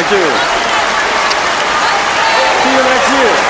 Thank you. See you next year.